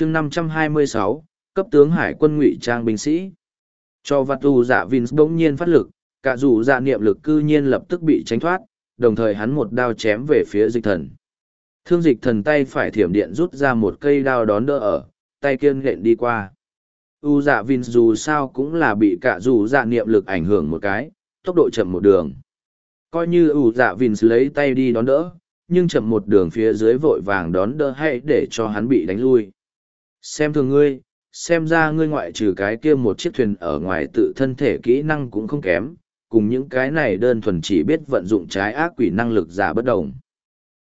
chương 526, cấp tướng hải quân ngụy trang binh sĩ. Cho vặt dù dạ Vins đống nhiên phát lực, cả dù dạ niệm lực cư nhiên lập tức bị tránh thoát, đồng thời hắn một đao chém về phía dịch thần. Thương dịch thần tay phải thiểm điện rút ra một cây đao đón đỡ ở, tay kiên lện đi qua. U dạ vins dù sao cũng là bị cả dù dạ niệm lực ảnh hưởng một cái, tốc độ chậm một đường. Coi như U dạ vins lấy tay đi đón đỡ, nhưng chậm một đường phía dưới vội vàng đón đỡ hay để cho hắn bị đánh lui. Xem thường ngươi, xem ra ngươi ngoại trừ cái kia một chiếc thuyền ở ngoài tự thân thể kỹ năng cũng không kém, cùng những cái này đơn thuần chỉ biết vận dụng trái ác quỷ năng lực giả bất đồng.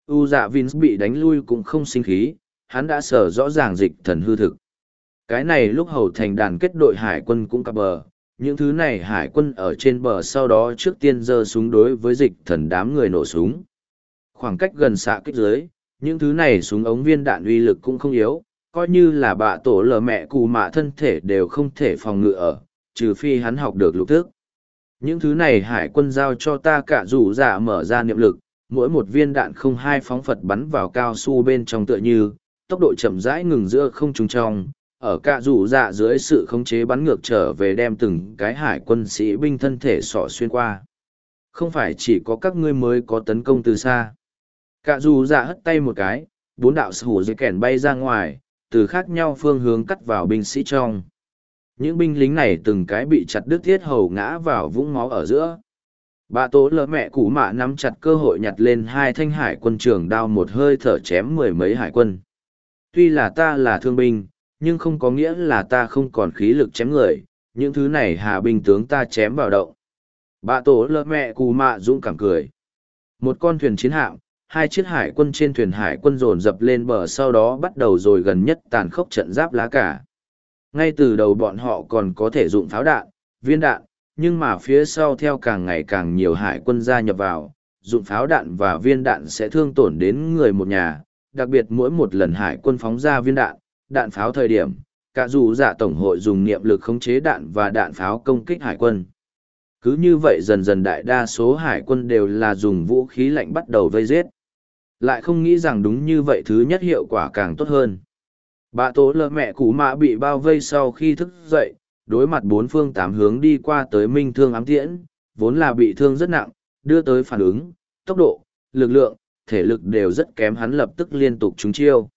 U dạ Vince bị đánh lui cũng không sinh khí, hắn đã sở rõ ràng dịch thần hư thực. Cái này lúc hầu thành đàn kết đội hải quân cũng cặp bờ, những thứ này hải quân ở trên bờ sau đó trước tiên giơ súng đối với dịch thần đám người nổ súng. Khoảng cách gần xạ kích dưới, những thứ này súng ống viên đạn uy lực cũng không yếu, coi như là bạ tổ lờ mẹ cù mạ thân thể đều không thể phòng ngự ở, trừ phi hắn học được lục thức. Những thứ này hải quân giao cho ta cả rủ dạ mở ra niệm lực, mỗi một viên đạn không hai phóng phật bắn vào cao su bên trong tựa như, tốc độ chậm rãi ngừng giữa không trùng trong, ở cả rủ dạ dưới sự khống chế bắn ngược trở về đem từng cái hải quân sĩ binh thân thể sỏ xuyên qua. Không phải chỉ có các ngươi mới có tấn công từ xa. Cả rủ dạ hất tay một cái, bốn đạo sủ dưới kèn bay ra ngoài, từ khác nhau phương hướng cắt vào binh sĩ trong. Những binh lính này từng cái bị chặt đứt thiết hầu ngã vào vũng máu ở giữa. Bà tố lỡ mẹ củ mạ nắm chặt cơ hội nhặt lên hai thanh hải quân trường đao một hơi thở chém mười mấy hải quân. Tuy là ta là thương binh, nhưng không có nghĩa là ta không còn khí lực chém người, những thứ này hà binh tướng ta chém vào động. Bà tổ lỡ mẹ cù mạ dũng cảm cười. Một con thuyền chiến hạm, hai chiếc hải quân trên thuyền hải quân dồn dập lên bờ sau đó bắt đầu rồi gần nhất tàn khốc trận giáp lá cả. Ngay từ đầu bọn họ còn có thể dụng pháo đạn, viên đạn, nhưng mà phía sau theo càng ngày càng nhiều hải quân gia nhập vào, dụng pháo đạn và viên đạn sẽ thương tổn đến người một nhà, đặc biệt mỗi một lần hải quân phóng ra viên đạn, đạn pháo thời điểm, cả dù giả tổng hội dùng niệm lực khống chế đạn và đạn pháo công kích hải quân. Cứ như vậy dần dần đại đa số hải quân đều là dùng vũ khí lạnh bắt đầu vây giết. Lại không nghĩ rằng đúng như vậy thứ nhất hiệu quả càng tốt hơn. Bà tố lơ mẹ cụ mã bị bao vây sau khi thức dậy, đối mặt bốn phương tám hướng đi qua tới minh thương ám tiễn, vốn là bị thương rất nặng, đưa tới phản ứng, tốc độ, lực lượng, thể lực đều rất kém hắn lập tức liên tục trúng chiêu.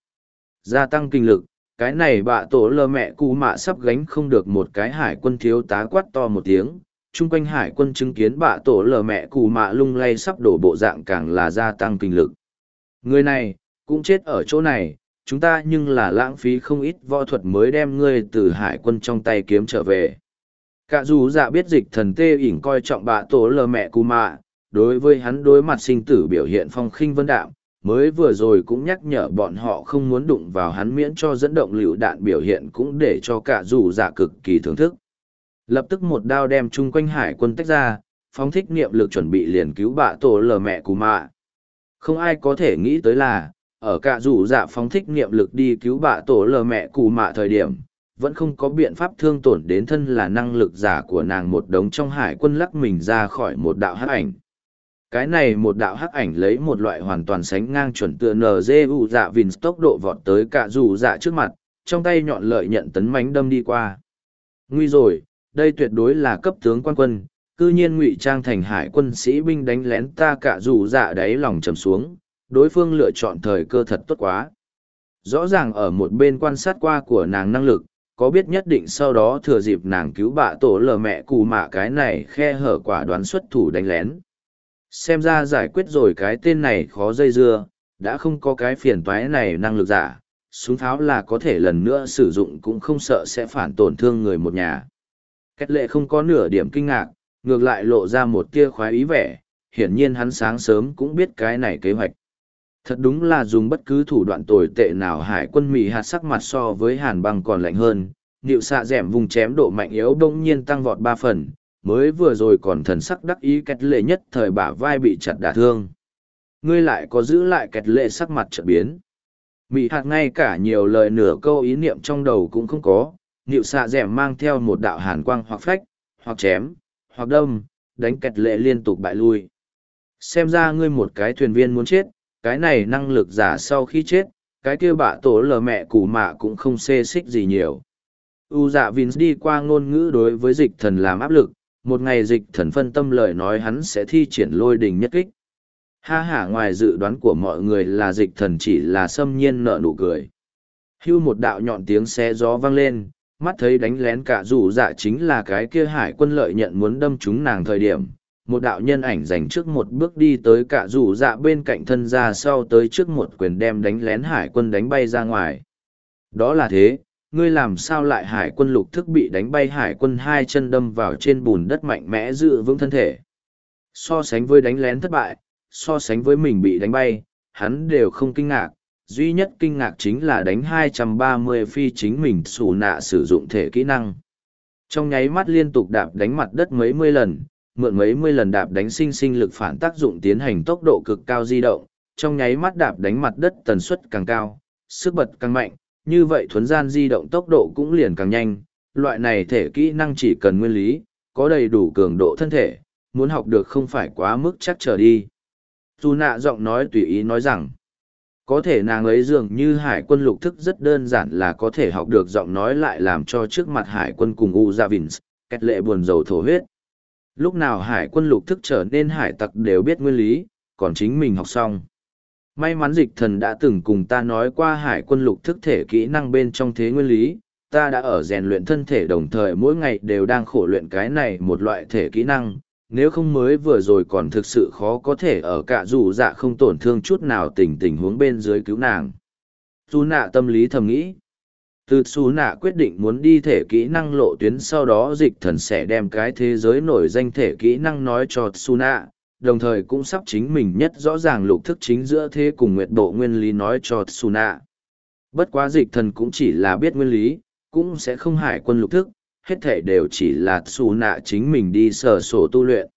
Gia tăng kinh lực, cái này bạ tổ lơ mẹ cụ mạ sắp gánh không được một cái hải quân thiếu tá quát to một tiếng. Trung quanh hải quân chứng kiến bạ tổ lờ mẹ cù mạ lung lay sắp đổ bộ dạng càng là gia tăng kinh lực. Người này, cũng chết ở chỗ này, chúng ta nhưng là lãng phí không ít võ thuật mới đem ngươi từ hải quân trong tay kiếm trở về. Cả dù dạ biết dịch thần tê ỉn coi trọng bà tổ lờ mẹ cù mạ, đối với hắn đối mặt sinh tử biểu hiện phong khinh vân đạm, mới vừa rồi cũng nhắc nhở bọn họ không muốn đụng vào hắn miễn cho dẫn động lựu đạn biểu hiện cũng để cho cả dù dạ cực kỳ thưởng thức. Lập tức một đao đem chung quanh hải quân tách ra, phóng thích niệm lực chuẩn bị liền cứu bà tổ lờ mẹ cù mạ. Không ai có thể nghĩ tới là, ở cả rủ dạ phóng thích niệm lực đi cứu bạ tổ lờ mẹ cù mạ thời điểm, vẫn không có biện pháp thương tổn đến thân là năng lực giả của nàng một đống trong hải quân lắc mình ra khỏi một đạo hắc ảnh. Cái này một đạo hắc ảnh lấy một loại hoàn toàn sánh ngang chuẩn tựa NGU dạ vìn tốc độ vọt tới cả rủ dạ trước mặt, trong tay nhọn lợi nhận tấn mánh đâm đi qua. Nguy rồi, đây tuyệt đối là cấp tướng quan quân, cư nhiên ngụy trang thành hải quân sĩ binh đánh lén ta cả dù dạ đáy lòng trầm xuống, đối phương lựa chọn thời cơ thật tốt quá. Rõ ràng ở một bên quan sát qua của nàng năng lực, có biết nhất định sau đó thừa dịp nàng cứu bạ tổ lờ mẹ cù mạ cái này khe hở quả đoán xuất thủ đánh lén. Xem ra giải quyết rồi cái tên này khó dây dưa, đã không có cái phiền toái này năng lực giả, súng tháo là có thể lần nữa sử dụng cũng không sợ sẽ phản tổn thương người một nhà. Kết lệ không có nửa điểm kinh ngạc, ngược lại lộ ra một tia khoái ý vẻ, hiển nhiên hắn sáng sớm cũng biết cái này kế hoạch. Thật đúng là dùng bất cứ thủ đoạn tồi tệ nào hải quân Mỹ hạt sắc mặt so với hàn băng còn lạnh hơn, nịu xạ dẻm vùng chém độ mạnh yếu đông nhiên tăng vọt ba phần, mới vừa rồi còn thần sắc đắc ý kẹt lệ nhất thời bả vai bị chặt đả thương. Ngươi lại có giữ lại kẹt lệ sắc mặt trợ biến. Mỹ hạt ngay cả nhiều lời nửa câu ý niệm trong đầu cũng không có, nịu xạ dẻm mang theo một đạo hàn quang hoặc phách, hoặc chém, hoặc đâm, đánh kẹt lệ liên tục bại lui. Xem ra ngươi một cái thuyền viên muốn chết, cái này năng lực giả sau khi chết, cái kia bạ tổ lờ mẹ củ mạ cũng không xê xích gì nhiều. U dạ Vince đi qua ngôn ngữ đối với dịch thần làm áp lực, một ngày dịch thần phân tâm lời nói hắn sẽ thi triển lôi đình nhất kích. Ha ha ngoài dự đoán của mọi người là dịch thần chỉ là xâm nhiên nợ nụ cười. Hưu một đạo nhọn tiếng xe gió vang lên, mắt thấy đánh lén cả rủ dạ chính là cái kia hải quân lợi nhận muốn đâm chúng nàng thời điểm. Một đạo nhân ảnh dành trước một bước đi tới cả rủ dạ bên cạnh thân ra sau tới trước một quyền đem đánh lén hải quân đánh bay ra ngoài. Đó là thế, ngươi làm sao lại hải quân lục thức bị đánh bay hải quân hai chân đâm vào trên bùn đất mạnh mẽ giữ vững thân thể. So sánh với đánh lén thất bại, so sánh với mình bị đánh bay, hắn đều không kinh ngạc, duy nhất kinh ngạc chính là đánh 230 phi chính mình xù nạ sử dụng thể kỹ năng. Trong nháy mắt liên tục đạp đánh mặt đất mấy mươi lần, mượn mấy mươi lần đạp đánh sinh sinh lực phản tác dụng tiến hành tốc độ cực cao di động, trong nháy mắt đạp đánh mặt đất tần suất càng cao, sức bật càng mạnh, như vậy thuấn gian di động tốc độ cũng liền càng nhanh, loại này thể kỹ năng chỉ cần nguyên lý, có đầy đủ cường độ thân thể, muốn học được không phải quá mức chắc trở đi. Dù nạ giọng nói tùy ý nói rằng, có thể nàng ấy dường như hải quân lục thức rất đơn giản là có thể học được giọng nói lại làm cho trước mặt hải quân cùng u ra vins, kẹt lệ buồn dầu thổ huyết. Lúc nào hải quân lục thức trở nên hải tặc đều biết nguyên lý, còn chính mình học xong. May mắn dịch thần đã từng cùng ta nói qua hải quân lục thức thể kỹ năng bên trong thế nguyên lý, ta đã ở rèn luyện thân thể đồng thời mỗi ngày đều đang khổ luyện cái này một loại thể kỹ năng nếu không mới vừa rồi còn thực sự khó có thể ở cả dù dạ không tổn thương chút nào tình tình huống bên dưới cứu nàng. Dù nạ tâm lý thầm nghĩ. Từ xù nạ quyết định muốn đi thể kỹ năng lộ tuyến sau đó dịch thần sẽ đem cái thế giới nổi danh thể kỹ năng nói cho xù nạ, đồng thời cũng sắp chính mình nhất rõ ràng lục thức chính giữa thế cùng nguyệt độ nguyên lý nói cho xù nạ. Bất quá dịch thần cũng chỉ là biết nguyên lý, cũng sẽ không hải quân lục thức, hết thể đều chỉ là xù nạ chính mình đi sở sổ tu luyện.